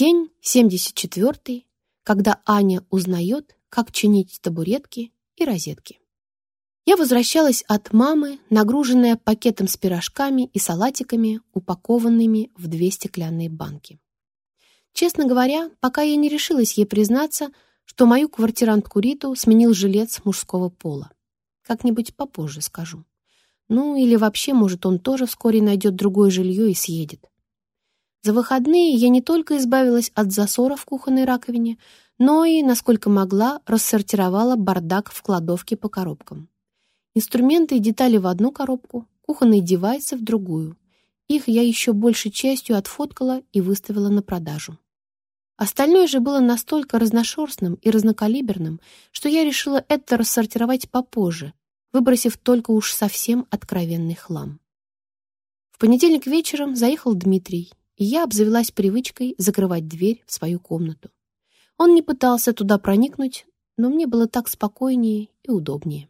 День 74 когда Аня узнает, как чинить табуретки и розетки. Я возвращалась от мамы, нагруженная пакетом с пирожками и салатиками, упакованными в две стеклянные банки. Честно говоря, пока я не решилась ей признаться, что мою квартирантку Риту сменил жилец мужского пола. Как-нибудь попозже скажу. Ну, или вообще, может, он тоже вскоре найдет другое жилье и съедет. За выходные я не только избавилась от засора в кухонной раковине, но и, насколько могла, рассортировала бардак в кладовке по коробкам. Инструменты и детали в одну коробку, кухонные девайсы в другую. Их я еще большей частью отфоткала и выставила на продажу. Остальное же было настолько разношерстным и разнокалиберным, что я решила это рассортировать попозже, выбросив только уж совсем откровенный хлам. В понедельник вечером заехал Дмитрий, и я обзавелась привычкой закрывать дверь в свою комнату. Он не пытался туда проникнуть, но мне было так спокойнее и удобнее.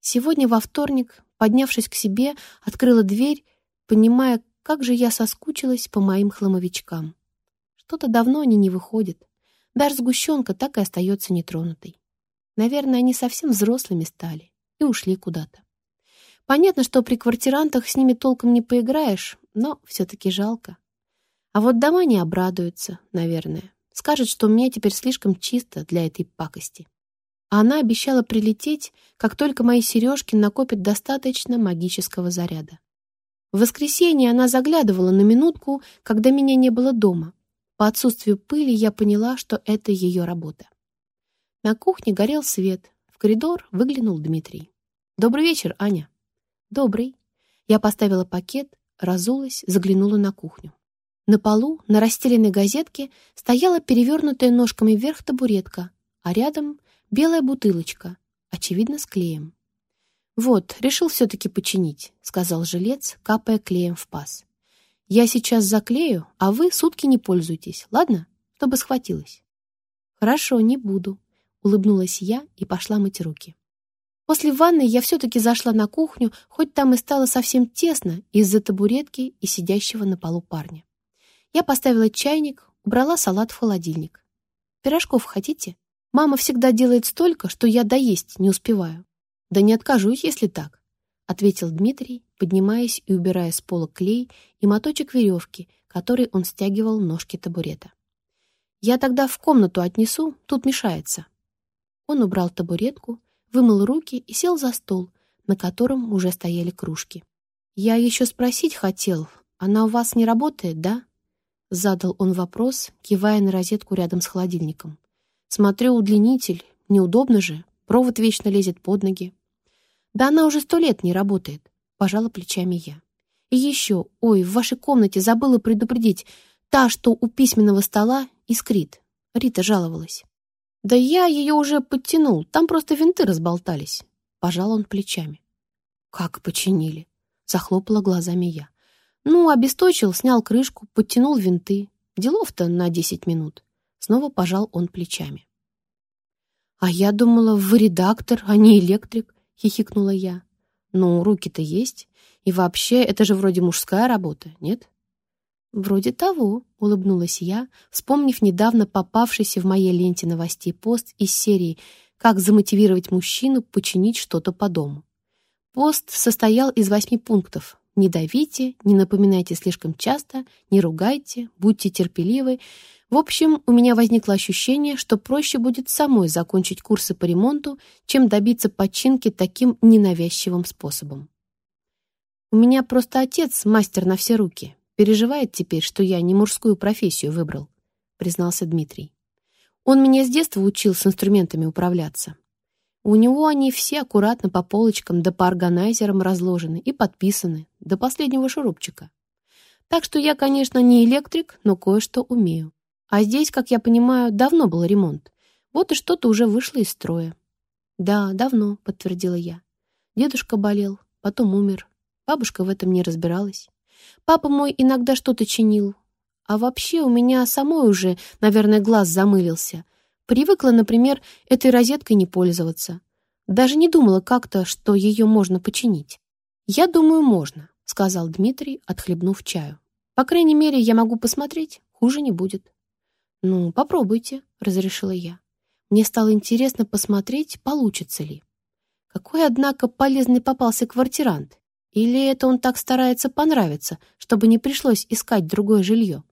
Сегодня во вторник, поднявшись к себе, открыла дверь, понимая, как же я соскучилась по моим хламовичкам. Что-то давно они не выходят. Даже сгущенка так и остается нетронутой. Наверное, они совсем взрослыми стали и ушли куда-то. Понятно, что при квартирантах с ними толком не поиграешь, но все-таки жалко. А вот дома не обрадуются, наверное. Скажут, что меня теперь слишком чисто для этой пакости. А она обещала прилететь, как только мои сережки накопят достаточно магического заряда. В воскресенье она заглядывала на минутку, когда меня не было дома. По отсутствию пыли я поняла, что это ее работа. На кухне горел свет. В коридор выглянул Дмитрий. «Добрый вечер, Аня». «Добрый». Я поставила пакет, разулась, заглянула на кухню. На полу, на расстеленной газетке, стояла перевернутая ножками вверх табуретка, а рядом белая бутылочка, очевидно, с клеем. «Вот, решил все-таки починить», — сказал жилец, капая клеем в паз. «Я сейчас заклею, а вы сутки не пользуйтесь, ладно? Чтобы схватилось». «Хорошо, не буду», — улыбнулась я и пошла мыть руки. После ванны я все-таки зашла на кухню, хоть там и стало совсем тесно из-за табуретки и сидящего на полу парня. Я поставила чайник, убрала салат в холодильник. «Пирожков хотите? Мама всегда делает столько, что я доесть не успеваю». «Да не откажусь, если так», — ответил Дмитрий, поднимаясь и убирая с пола клей и моточек веревки, который он стягивал ножки табурета. «Я тогда в комнату отнесу, тут мешается». Он убрал табуретку, вымыл руки и сел за стол, на котором уже стояли кружки. «Я еще спросить хотел, она у вас не работает, да?» Задал он вопрос, кивая на розетку рядом с холодильником. «Смотрю, удлинитель. Неудобно же. Провод вечно лезет под ноги». «Да она уже сто лет не работает», — пожала плечами я. «И еще, ой, в вашей комнате забыла предупредить, та, что у письменного стола, искрит». Рита жаловалась. «Да я ее уже подтянул, там просто винты разболтались», — пожал он плечами. «Как починили?» — захлопала глазами я. Ну, обесточил, снял крышку, подтянул винты. Делов-то на десять минут. Снова пожал он плечами. «А я думала, вы редактор, а не электрик», — хихикнула я. «Ну, руки-то есть. И вообще, это же вроде мужская работа, нет?» «Вроде того», — улыбнулась я, вспомнив недавно попавшийся в моей ленте новостей пост из серии «Как замотивировать мужчину починить что-то по дому». Пост состоял из восьми пунктов, не давите, не напоминайте слишком часто, не ругайте, будьте терпеливы. В общем, у меня возникло ощущение, что проще будет самой закончить курсы по ремонту, чем добиться починки таким ненавязчивым способом. У меня просто отец мастер на все руки. Переживает теперь, что я не мужскую профессию выбрал, признался Дмитрий. Он меня с детства учил с инструментами управляться. У него они все аккуратно по полочкам да по органайзерам разложены и подписаны, до последнего шурупчика. Так что я, конечно, не электрик, но кое-что умею. А здесь, как я понимаю, давно был ремонт. Вот и что-то уже вышло из строя. «Да, давно», — подтвердила я. Дедушка болел, потом умер. Бабушка в этом не разбиралась. Папа мой иногда что-то чинил. А вообще у меня самой уже, наверное, глаз замылился. Привыкла, например, этой розеткой не пользоваться. Даже не думала как-то, что ее можно починить. «Я думаю, можно», — сказал Дмитрий, отхлебнув чаю. «По крайней мере, я могу посмотреть, хуже не будет». «Ну, попробуйте», — разрешила я. Мне стало интересно посмотреть, получится ли. Какой, однако, полезный попался квартирант. Или это он так старается понравиться, чтобы не пришлось искать другое жилье?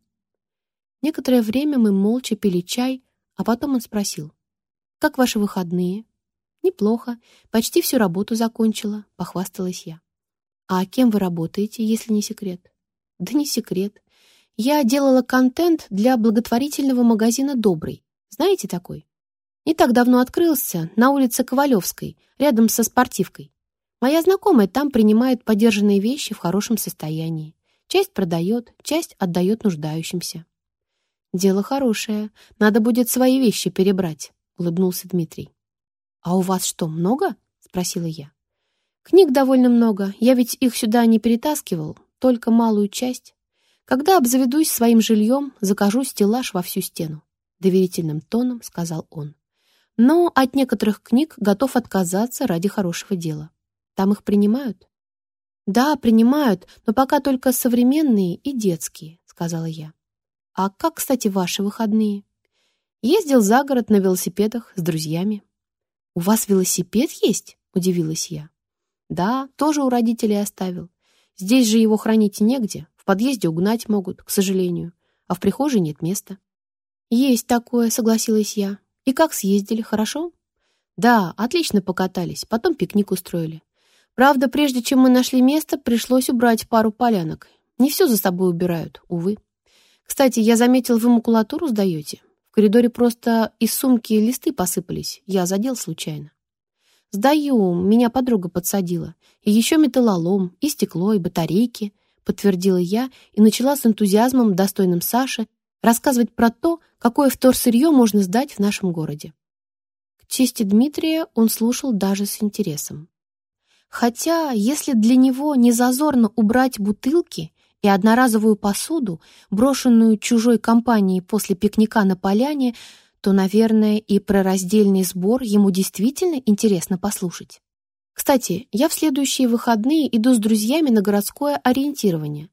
Некоторое время мы молча пили чай, а потом он спросил. «Как ваши выходные?» «Неплохо. Почти всю работу закончила», — похвасталась я. «А кем вы работаете, если не секрет?» «Да не секрет. Я делала контент для благотворительного магазина «Добрый». Знаете такой?» Не так давно открылся на улице Ковалевской, рядом со спортивкой. Моя знакомая там принимает подержанные вещи в хорошем состоянии. Часть продает, часть отдает нуждающимся. «Дело хорошее. Надо будет свои вещи перебрать», — улыбнулся Дмитрий. «А у вас что, много?» — спросила я. «Книг довольно много. Я ведь их сюда не перетаскивал, только малую часть. Когда обзаведусь своим жильем, закажу стеллаж во всю стену», — доверительным тоном сказал он но от некоторых книг готов отказаться ради хорошего дела. Там их принимают? Да, принимают, но пока только современные и детские, сказала я. А как, кстати, ваши выходные? Ездил за город на велосипедах с друзьями. У вас велосипед есть? Удивилась я. Да, тоже у родителей оставил. Здесь же его хранить негде, в подъезде угнать могут, к сожалению, а в прихожей нет места. Есть такое, согласилась я. «И как съездили, хорошо?» «Да, отлично покатались, потом пикник устроили. Правда, прежде чем мы нашли место, пришлось убрать пару полянок. Не все за собой убирают, увы. Кстати, я заметил, вы макулатуру сдаете. В коридоре просто из сумки листы посыпались, я задел случайно». «Сдаю, меня подруга подсадила. И еще металлолом, и стекло, и батарейки», подтвердила я и начала с энтузиазмом, достойным Саши, рассказывать про то, какое вторсырье можно сдать в нашем городе. К чести Дмитрия он слушал даже с интересом. Хотя, если для него не зазорно убрать бутылки и одноразовую посуду, брошенную чужой компанией после пикника на поляне, то, наверное, и про раздельный сбор ему действительно интересно послушать. Кстати, я в следующие выходные иду с друзьями на городское ориентирование.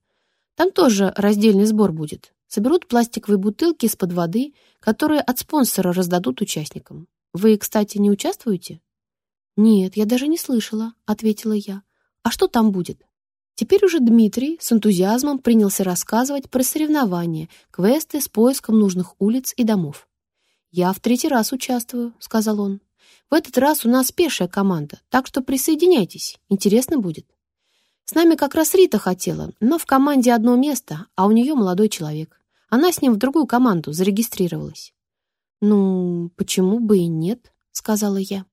Там тоже раздельный сбор будет. Соберут пластиковые бутылки из-под воды, которые от спонсора раздадут участникам. Вы, кстати, не участвуете? Нет, я даже не слышала, ответила я. А что там будет? Теперь уже Дмитрий с энтузиазмом принялся рассказывать про соревнования, квесты с поиском нужных улиц и домов. «Я в третий раз участвую», — сказал он. «В этот раз у нас пешая команда, так что присоединяйтесь, интересно будет». С нами как раз Рита хотела, но в команде одно место, а у нее молодой человек. Она с ним в другую команду зарегистрировалась. «Ну, почему бы и нет?» — сказала я.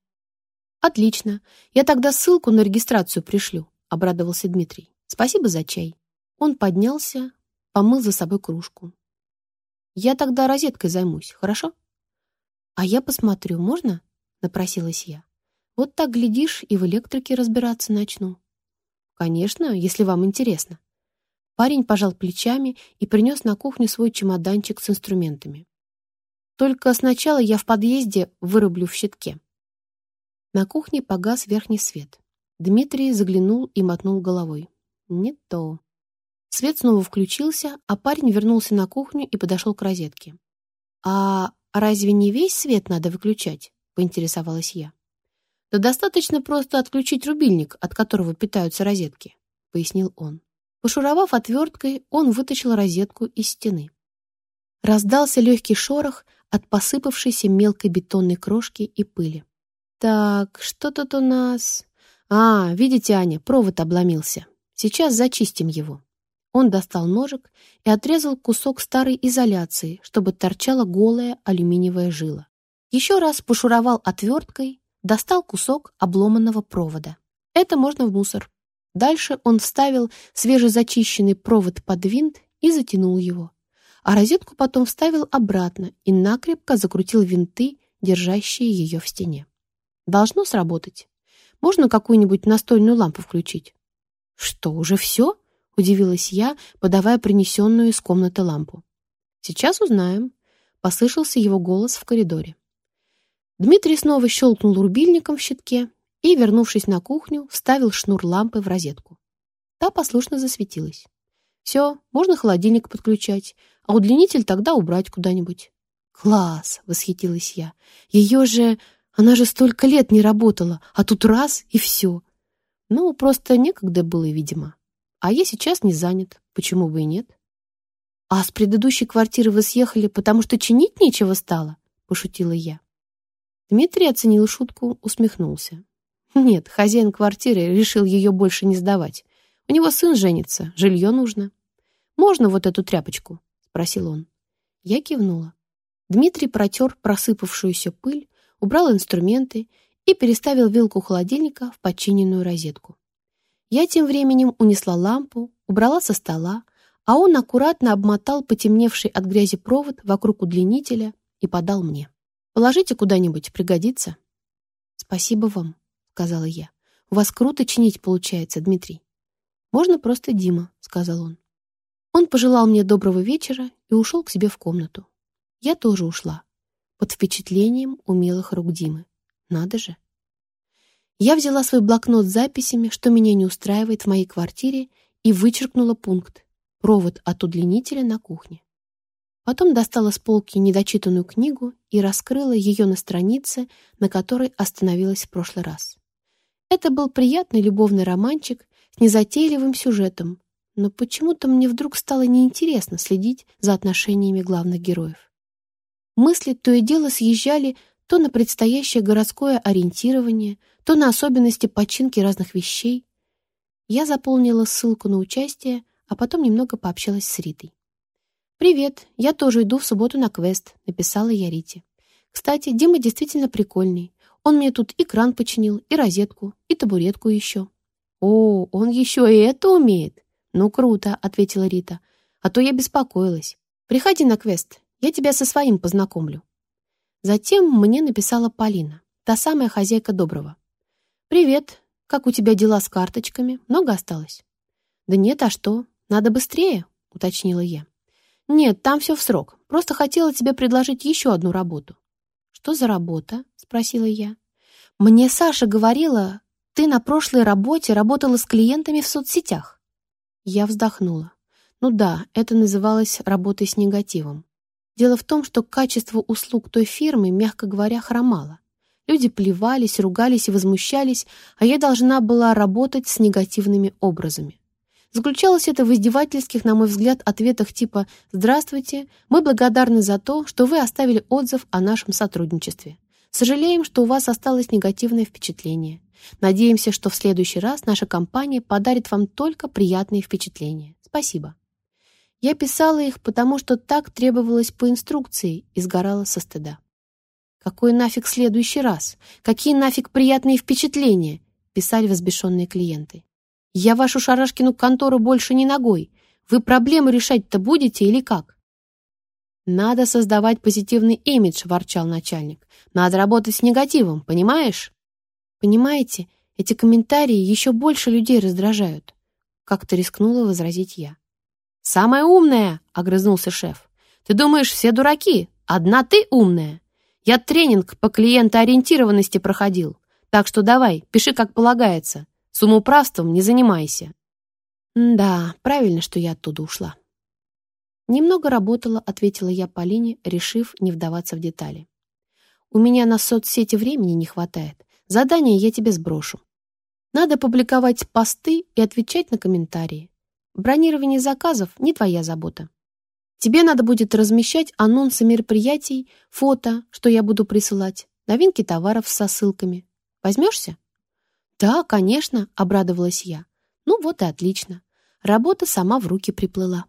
«Отлично. Я тогда ссылку на регистрацию пришлю», — обрадовался Дмитрий. «Спасибо за чай». Он поднялся, помыл за собой кружку. «Я тогда розеткой займусь, хорошо?» «А я посмотрю, можно?» — напросилась я. «Вот так, глядишь, и в электрике разбираться начну». «Конечно, если вам интересно». Парень пожал плечами и принес на кухню свой чемоданчик с инструментами. «Только сначала я в подъезде вырублю в щитке». На кухне погас верхний свет. Дмитрий заглянул и мотнул головой. «Не то». Свет снова включился, а парень вернулся на кухню и подошел к розетке. «А разве не весь свет надо выключать?» — поинтересовалась я. «Да достаточно просто отключить рубильник, от которого питаются розетки», — пояснил он. Пошуровав отверткой, он вытащил розетку из стены. Раздался легкий шорох от посыпавшейся мелкой бетонной крошки и пыли. «Так, что тут у нас...» «А, видите, Аня, провод обломился. Сейчас зачистим его». Он достал ножик и отрезал кусок старой изоляции, чтобы торчала голая алюминиевая жила. Еще раз пошуровал отверткой достал кусок обломанного провода. Это можно в мусор. Дальше он вставил свежезачищенный провод под винт и затянул его. А розетку потом вставил обратно и накрепко закрутил винты, держащие ее в стене. Должно сработать. Можно какую-нибудь настольную лампу включить? Что, уже все? Удивилась я, подавая принесенную из комнаты лампу. Сейчас узнаем. Послышался его голос в коридоре. Дмитрий снова щелкнул рубильником в щитке и, вернувшись на кухню, вставил шнур лампы в розетку. Та послушно засветилась. «Все, можно холодильник подключать, а удлинитель тогда убрать куда-нибудь». «Класс!» — восхитилась я. «Ее же... Она же столько лет не работала, а тут раз — и все. Ну, просто некогда было, видимо. А я сейчас не занят, почему бы и нет?» «А с предыдущей квартиры вы съехали, потому что чинить нечего стало?» — пошутила я. Дмитрий оценил шутку, усмехнулся. «Нет, хозяин квартиры решил ее больше не сдавать. У него сын женится, жилье нужно. Можно вот эту тряпочку?» — спросил он. Я кивнула. Дмитрий протер просыпавшуюся пыль, убрал инструменты и переставил вилку холодильника в подчиненную розетку. Я тем временем унесла лампу, убрала со стола, а он аккуратно обмотал потемневший от грязи провод вокруг удлинителя и подал мне. «Положите куда-нибудь, пригодится». «Спасибо вам», — сказала я. «У вас круто чинить получается, Дмитрий». «Можно просто Дима», — сказал он. Он пожелал мне доброго вечера и ушел к себе в комнату. Я тоже ушла, под впечатлением умелых рук Димы. Надо же. Я взяла свой блокнот с записями, что меня не устраивает в моей квартире, и вычеркнула пункт «Провод от удлинителя на кухне». Потом достала с полки недочитанную книгу и раскрыла ее на странице, на которой остановилась в прошлый раз. Это был приятный любовный романчик с незатейливым сюжетом, но почему-то мне вдруг стало неинтересно следить за отношениями главных героев. Мысли то и дело съезжали то на предстоящее городское ориентирование, то на особенности починки разных вещей. Я заполнила ссылку на участие, а потом немного пообщалась с Ритой. «Привет, я тоже иду в субботу на квест», — написала я Рите. «Кстати, Дима действительно прикольный. Он мне тут и кран починил, и розетку, и табуретку еще». «О, он еще и это умеет!» «Ну, круто», — ответила Рита. «А то я беспокоилась. Приходи на квест, я тебя со своим познакомлю». Затем мне написала Полина, та самая хозяйка Доброго. «Привет, как у тебя дела с карточками? Много осталось?» «Да нет, а что? Надо быстрее», — уточнила я. «Нет, там все в срок. Просто хотела тебе предложить еще одну работу». «Что за работа?» — спросила я. «Мне Саша говорила, ты на прошлой работе работала с клиентами в соцсетях». Я вздохнула. Ну да, это называлось работой с негативом. Дело в том, что качество услуг той фирмы, мягко говоря, хромало. Люди плевались, ругались и возмущались, а я должна была работать с негативными образами. Заключалось это в издевательских, на мой взгляд, ответах типа «Здравствуйте, мы благодарны за то, что вы оставили отзыв о нашем сотрудничестве. Сожалеем, что у вас осталось негативное впечатление. Надеемся, что в следующий раз наша компания подарит вам только приятные впечатления. Спасибо. Я писала их, потому что так требовалось по инструкции и сгорала со стыда. «Какой нафиг следующий раз? Какие нафиг приятные впечатления?» писали возбешенные клиенты. «Я вашу Шарашкину контору больше не ногой. Вы проблемы решать-то будете или как?» «Надо создавать позитивный имидж», — ворчал начальник. «Надо работать с негативом, понимаешь?» Понимаете, эти комментарии еще больше людей раздражают. Как-то рискнула возразить я. «Самая умная!» — огрызнулся шеф. «Ты думаешь, все дураки? Одна ты умная. Я тренинг по клиентоориентированности проходил. Так что давай, пиши как полагается. Самоуправством не занимайся». «Да, правильно, что я оттуда ушла». «Немного работала», — ответила я Полине, решив не вдаваться в детали. «У меня на соцсети времени не хватает. Задание я тебе сброшу. Надо публиковать посты и отвечать на комментарии. Бронирование заказов — не твоя забота. Тебе надо будет размещать анонсы мероприятий, фото, что я буду присылать, новинки товаров со ссылками. Возьмешься? Да, конечно, обрадовалась я. Ну вот и отлично. Работа сама в руки приплыла.